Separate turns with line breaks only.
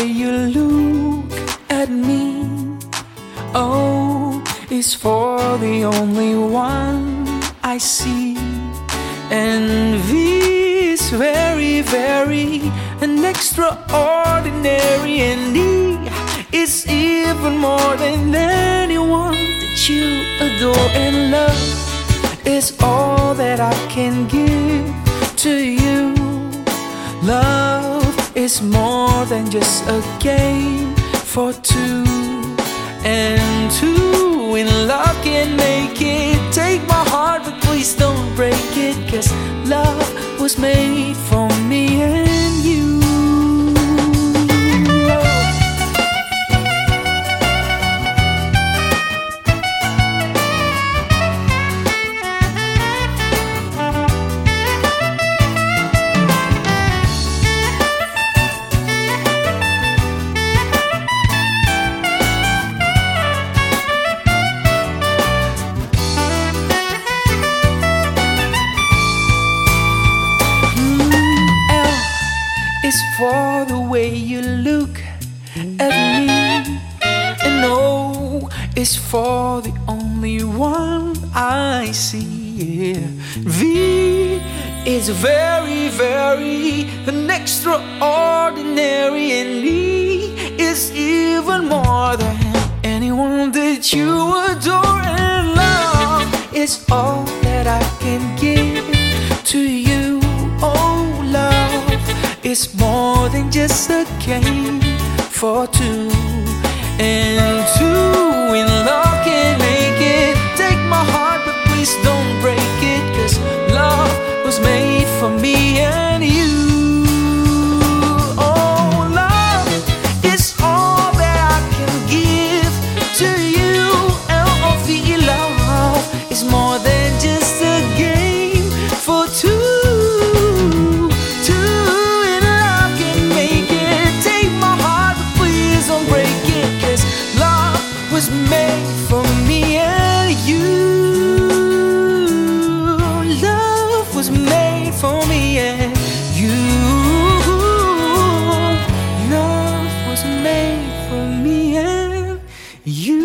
way you look at me. O is for the only one I see. And V is very, very an extraordinary. And E is even more than anyone that you adore and love. Is more than just a game for two. And two in love can make it. Take my heart, but please don't break it. Cause love was made for me for the way you look at me, and O is for the only one I see. Yeah. V is very, very an extraordinary, and E is even more than anyone that you adore. And love is all that I can give It's more than just a game for two and two in love can make it. Take my heart, but please don't break it. Cause love was made for me. You